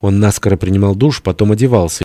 Он наскоро принимал душ, потом одевался.